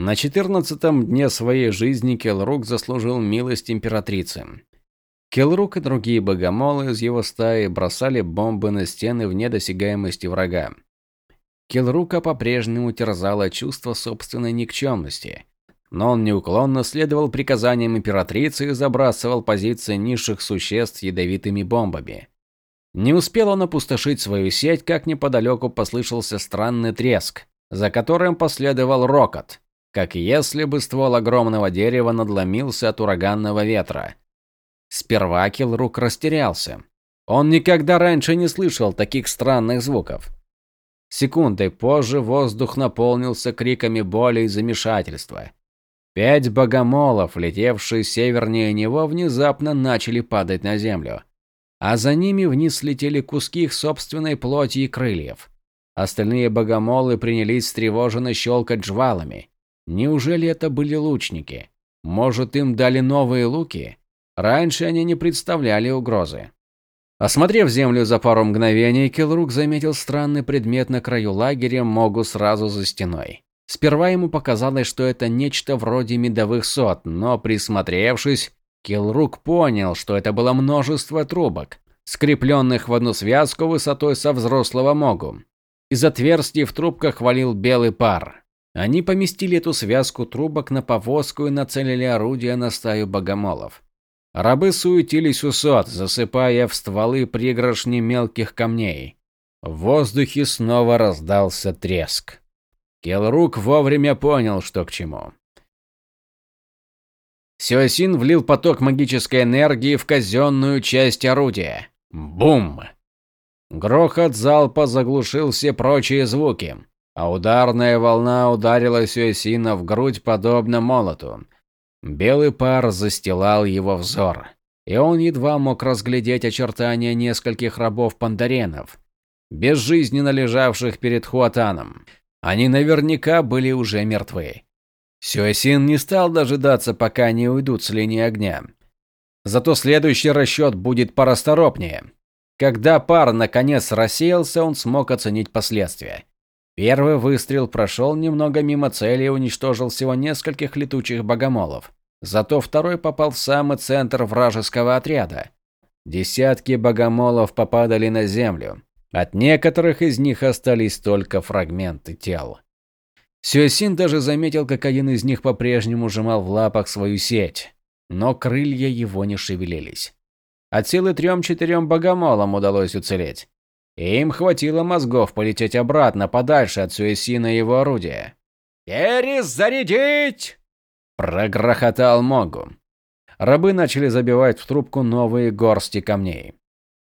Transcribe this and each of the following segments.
На четырнадцатом дне своей жизни Келрук заслужил милость императрицы. Келрук и другие богомолы из его стаи бросали бомбы на стены вне досягаемости врага. Келрука по-прежнему терзало чувство собственной никчемности, но он неуклонно следовал приказаниям императрицы и забрасывал позиции низших существ ядовитыми бомбами. Не успел он опустошить свою сеть, как неподалеку послышался странный треск, за которым последовал рокот, как если бы ствол огромного дерева надломился от ураганного ветра. Сперва Килрук растерялся. Он никогда раньше не слышал таких странных звуков. Секундой позже воздух наполнился криками боли и замешательства. Пять богомолов, летевшие севернее него, внезапно начали падать на землю. А за ними вниз летели куски их собственной плоти и крыльев. Остальные богомолы принялись встревоженно щелкать жвалами. Неужели это были лучники? Может, им дали новые луки? Раньше они не представляли угрозы. Осмотрев землю за пару мгновений, Келрук заметил странный предмет на краю лагеря Могу сразу за стеной. Сперва ему показалось, что это нечто вроде медовых сот, но присмотревшись, Келрук понял, что это было множество трубок, скрепленных в одну связку высотой со взрослого Могу. Из отверстий в трубках валил белый пар. Они поместили эту связку трубок на повозку и нацелили орудие на стаю богомолов. Рабы суетились у сот, засыпая в стволы пригоршни мелких камней. В воздухе снова раздался треск. Келрук вовремя понял, что к чему. Сюасин влил поток магической энергии в казенную часть орудия. Бум! Грохот залпа заглушил все прочие звуки, а ударная волна ударила Сюасина в грудь подобно молоту. Белый пар застилал его взор, и он едва мог разглядеть очертания нескольких рабов-пандаренов, безжизненно лежавших перед Хуатаном. Они наверняка были уже мертвы. Сюэсин не стал дожидаться, пока они уйдут с линии огня. Зато следующий расчет будет порасторопнее. Когда пар наконец рассеялся, он смог оценить последствия. Первый выстрел прошел немного мимо цели и уничтожил всего нескольких летучих богомолов. Зато второй попал в самый центр вражеского отряда. Десятки богомолов попадали на землю. От некоторых из них остались только фрагменты тел. Сюэсин даже заметил, как один из них по-прежнему сжимал в лапах свою сеть, но крылья его не шевелились. От силы трем-четырем богомолам удалось уцелеть. Им хватило мозгов полететь обратно, подальше от Сюэсина и его орудия. «Перезарядить!» – прогрохотал Могу. Рабы начали забивать в трубку новые горсти камней.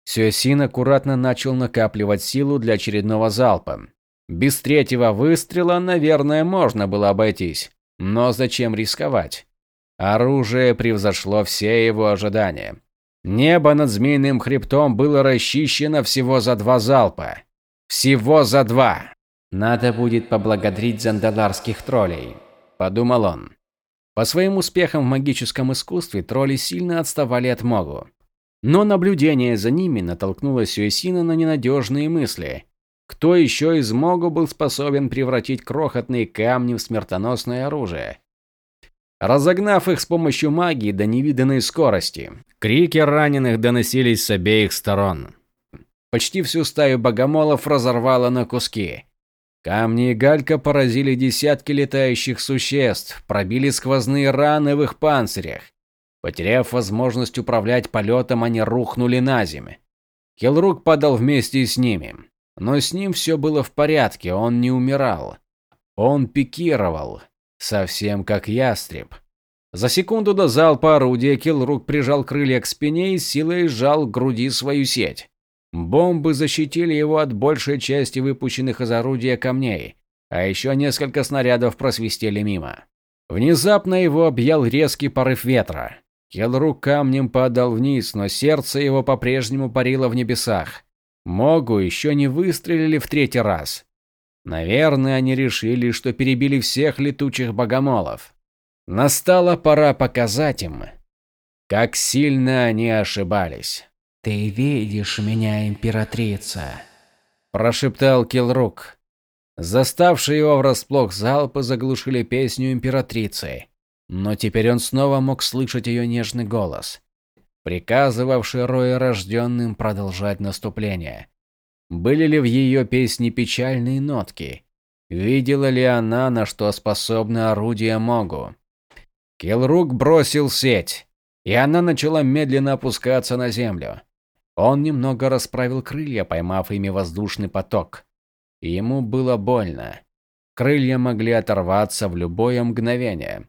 Сюэсин аккуратно начал накапливать силу для очередного залпа. Без третьего выстрела, наверное, можно было обойтись. Но зачем рисковать? Оружие превзошло все его ожидания. Небо над Змеиным хребтом было расчищено всего за два залпа. Всего за два. Надо будет поблагодарить зандаларских троллей, подумал он. По своим успехам в магическом искусстве тролли сильно отставали от Могу. Но наблюдение за ними натолкнуло Сюэсина на ненадежные мысли. Кто еще из Могу был способен превратить крохотные камни в смертоносное оружие? Разогнав их с помощью магии до невиданной скорости. Крики раненых доносились с обеих сторон. Почти всю стаю богомолов разорвало на куски. Камни и галька поразили десятки летающих существ, пробили сквозные раны в их панцирях. Потеряв возможность управлять полетом, они рухнули на землю. Хелрук падал вместе с ними. Но с ним все было в порядке, он не умирал. Он пикировал. Совсем как ястреб. За секунду до залпа орудия Килрук прижал крылья к спине и силой сжал к груди свою сеть. Бомбы защитили его от большей части выпущенных из орудия камней, а еще несколько снарядов просвистели мимо. Внезапно его объял резкий порыв ветра. Келрук камнем падал вниз, но сердце его по-прежнему парило в небесах. Могу еще не выстрелили в третий раз. Наверное, они решили, что перебили всех летучих богомолов. Настала пора показать им, как сильно они ошибались. «Ты видишь меня, императрица?» – прошептал Килрук. Заставшие его врасплох залпы заглушили песню императрицы. Но теперь он снова мог слышать ее нежный голос, приказывавший Рое рожденным продолжать наступление. Были ли в ее песне печальные нотки? Видела ли она, на что способны орудия Могу? Килрук бросил сеть, и она начала медленно опускаться на землю. Он немного расправил крылья, поймав ими воздушный поток. Ему было больно. Крылья могли оторваться в любое мгновение.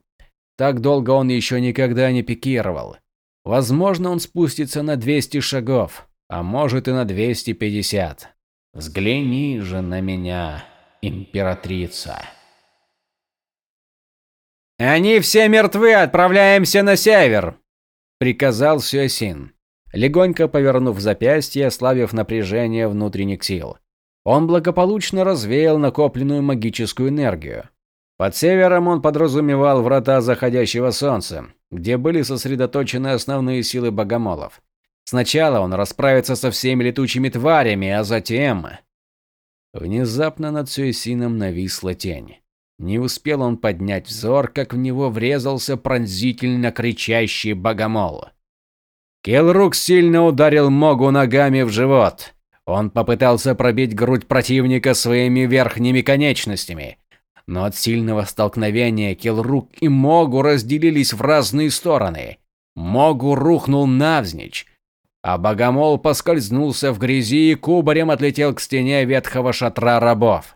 Так долго он еще никогда не пикировал. Возможно, он спустится на 200 шагов, а может и на 250. Взгляни же на меня, императрица. «Они все мертвы, отправляемся на север!» – приказал Сюэсин, легонько повернув запястье, ослабив напряжение внутренних сил. Он благополучно развеял накопленную магическую энергию. Под севером он подразумевал врата заходящего солнца, где были сосредоточены основные силы богомолов. Сначала он расправится со всеми летучими тварями, а затем... Внезапно над Сюэсином нависла тень. Не успел он поднять взор, как в него врезался пронзительно кричащий богомол. Келрук сильно ударил Могу ногами в живот. Он попытался пробить грудь противника своими верхними конечностями. Но от сильного столкновения Келрук и Могу разделились в разные стороны. Могу рухнул навзничь, а богомол поскользнулся в грязи и кубарем отлетел к стене ветхого шатра рабов.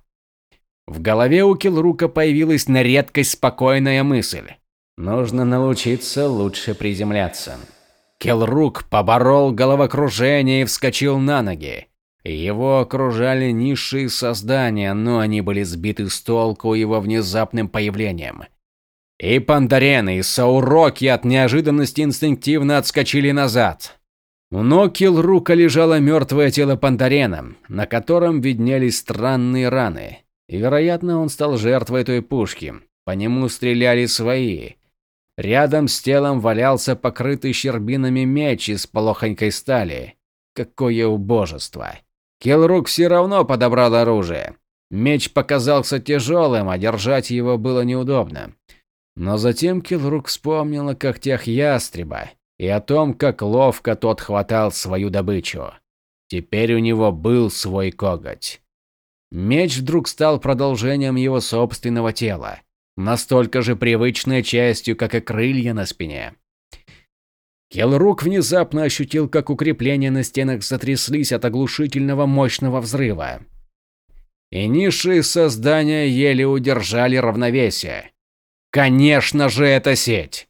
В голове у Килрука появилась на редкость спокойная мысль. Нужно научиться лучше приземляться. Келрук поборол головокружение и вскочил на ноги. Его окружали низшие создания, но они были сбиты с толку его внезапным появлением. И Пандарены, и Сауроки от неожиданности инстинктивно отскочили назад. У ног Килрука лежало мертвое тело Пандарена, на котором виднелись странные раны. И, вероятно, он стал жертвой той пушки. По нему стреляли свои. Рядом с телом валялся покрытый щербинами меч из полохонькой стали. Какое убожество. Келрук все равно подобрал оружие. Меч показался тяжелым, а держать его было неудобно. Но затем Келрук вспомнил о когтях ястреба и о том, как ловко тот хватал свою добычу. Теперь у него был свой коготь. Меч вдруг стал продолжением его собственного тела, настолько же привычной частью, как и крылья на спине. Келрук внезапно ощутил, как укрепления на стенах затряслись от оглушительного мощного взрыва. И низшие создания еле удержали равновесие. Конечно же, это сеть.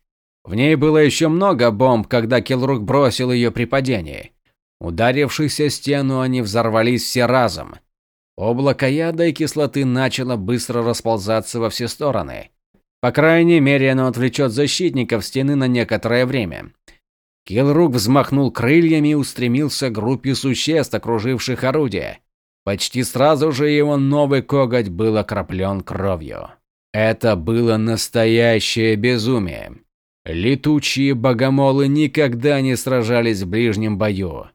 В ней было еще много бомб, когда Келрук бросил ее при падении. Ударившись о стену, они взорвались все разом. Облако яда и кислоты начало быстро расползаться во все стороны. По крайней мере, оно отвлечет защитников стены на некоторое время. Килрук взмахнул крыльями и устремился к группе существ, окруживших орудие. Почти сразу же его новый коготь был окроплен кровью. Это было настоящее безумие. Летучие богомолы никогда не сражались в ближнем бою.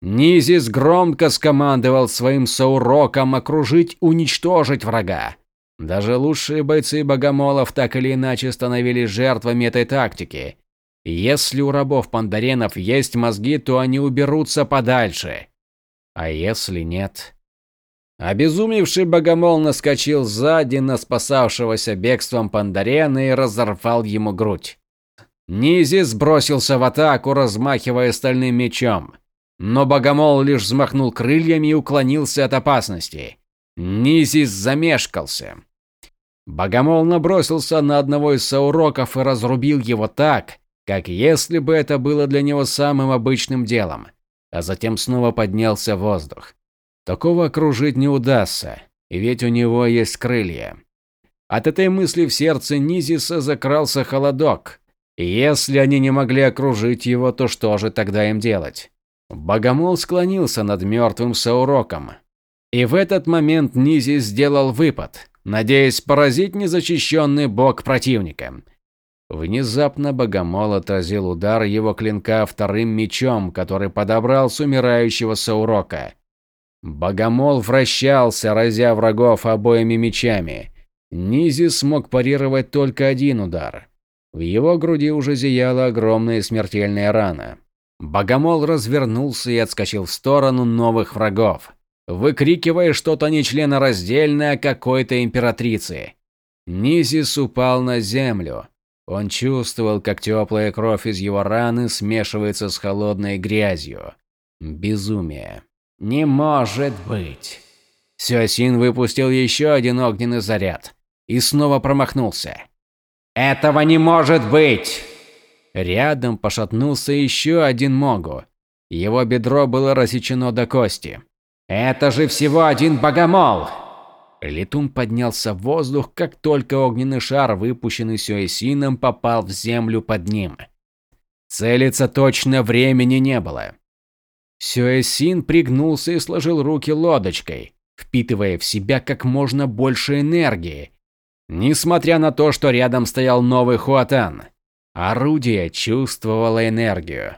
Низис громко скомандовал своим соурокам окружить, уничтожить врага. Даже лучшие бойцы богомолов так или иначе становились жертвами этой тактики. Если у рабов-пандаренов есть мозги, то они уберутся подальше. А если нет? Обезумевший богомол наскочил сзади на спасавшегося бегством пандарена и разорвал ему грудь. Низис бросился в атаку, размахивая стальным мечом. Но богомол лишь взмахнул крыльями и уклонился от опасности. Низис замешкался. Богомол набросился на одного из сауроков и разрубил его так, как если бы это было для него самым обычным делом, а затем снова поднялся в воздух. Такого окружить не удастся, ведь у него есть крылья. От этой мысли в сердце Низиса закрался холодок. Если они не могли окружить его, то что же тогда им делать? Богомол склонился над мертвым Сауроком. И в этот момент Низи сделал выпад, надеясь поразить незащищенный бок противника. Внезапно Богомол отразил удар его клинка вторым мечом, который подобрал с умирающего Саурока. Богомол вращался, разя врагов обоими мечами. Низи смог парировать только один удар. В его груди уже зияла огромная смертельная рана. Богомол развернулся и отскочил в сторону новых врагов, выкрикивая что-то нечленораздельное какой-то императрице. Низис упал на землю. Он чувствовал, как теплая кровь из его раны смешивается с холодной грязью. Безумие. Не может быть. Сюасин выпустил еще один огненный заряд и снова промахнулся. Этого не может быть! Рядом пошатнулся еще один Могу. Его бедро было рассечено до кости. Это же всего один богомол! Летун поднялся в воздух, как только огненный шар, выпущенный Сюэсином, попал в землю под ним. Целиться точно времени не было. Сюэсин пригнулся и сложил руки лодочкой, впитывая в себя как можно больше энергии. Несмотря на то, что рядом стоял новый Хуатан, орудие чувствовало энергию.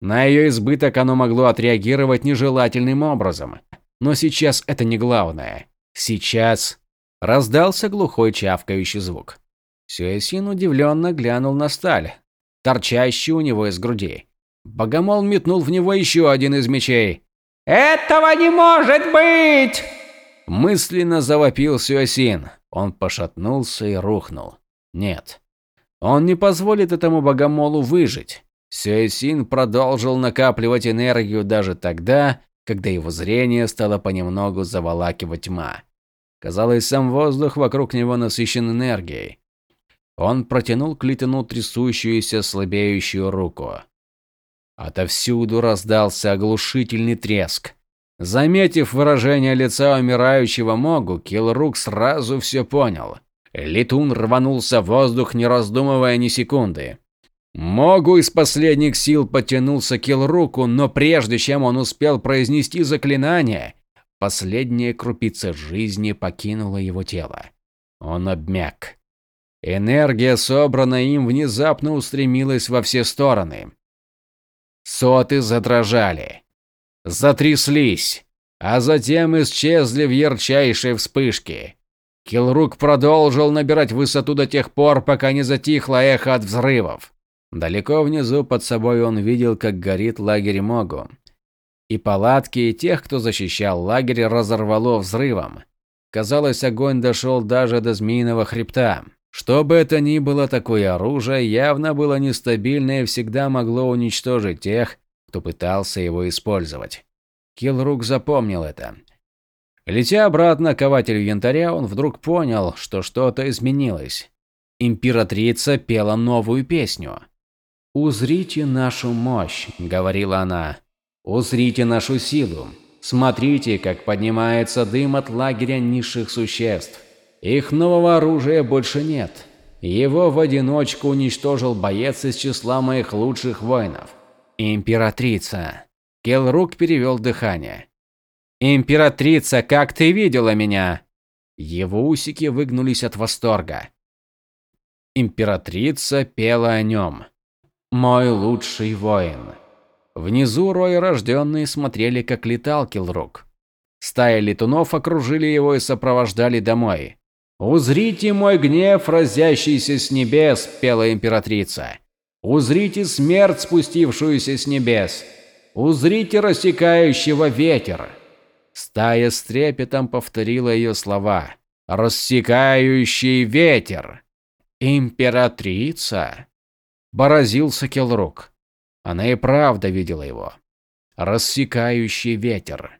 На ее избыток оно могло отреагировать нежелательным образом. Но сейчас это не главное. Сейчас раздался глухой чавкающий звук. Сюэсин удивленно глянул на сталь, торчащую у него из груди. Богомол метнул в него еще один из мечей. «Этого не может быть!» Мысленно завопил Сюэсин. Он пошатнулся и рухнул. Нет. Он не позволит этому богомолу выжить. Сюэсин продолжил накапливать энергию даже тогда, когда его зрение стало понемногу заволакивать тьма. Казалось, сам воздух вокруг него насыщен энергией. Он протянул к Литону трясущуюся, слабеющую руку. Отовсюду раздался оглушительный треск. Заметив выражение лица умирающего Могу, Килрук сразу все понял. Летун рванулся в воздух, не раздумывая ни секунды. Могу из последних сил потянулся к Килруку, но прежде чем он успел произнести заклинание, последняя крупица жизни покинула его тело. Он обмяк. Энергия, собранная им, внезапно устремилась во все стороны. Соты задрожали, затряслись, а затем исчезли в ярчайшей вспышке. Килрук продолжил набирать высоту до тех пор, пока не затихло эхо от взрывов. Далеко внизу под собой он видел, как горит лагерь Могу. И палатки, и тех, кто защищал лагерь, разорвало взрывом. Казалось, огонь дошел даже до Змеиного хребта. Что бы это ни было, такое оружие явно было нестабильно и всегда могло уничтожить тех, кто пытался его использовать. Килрук запомнил это. Летя обратно к кователю янтаря, он вдруг понял, что что-то изменилось. Императрица пела новую песню. «Узрите нашу мощь», — говорила она. «Узрите нашу силу. Смотрите, как поднимается дым от лагеря низших существ. Их нового оружия больше нет. Его в одиночку уничтожил боец из числа моих лучших воинов. Императрица. Келрук перевел дыхание. Императрица, как ты видела меня? Его усики выгнулись от восторга. Императрица пела о нем. Мой лучший воин. Внизу рои рожденные смотрели, как летал Келрук. Стая летунов окружили его и сопровождали домой. «Узрите мой гнев, разящийся с небес», – пела императрица. «Узрите смерть, спустившуюся с небес. Узрите рассекающего ветер». Стая с трепетом повторила ее слова. «Рассекающий ветер». «Императрица?» – поразился Келрук. Она и правда видела его. «Рассекающий ветер».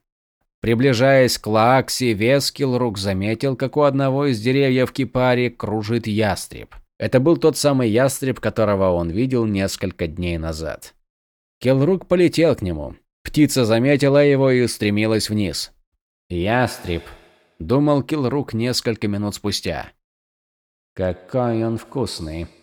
Приближаясь к Лааксе, Вескилрук заметил, как у одного из деревьев Кипари кружит ястреб. Это был тот самый ястреб, которого он видел несколько дней назад. Келрук полетел к нему. Птица заметила его и устремилась вниз. «Ястреб», – думал Килрук несколько минут спустя. «Какой он вкусный».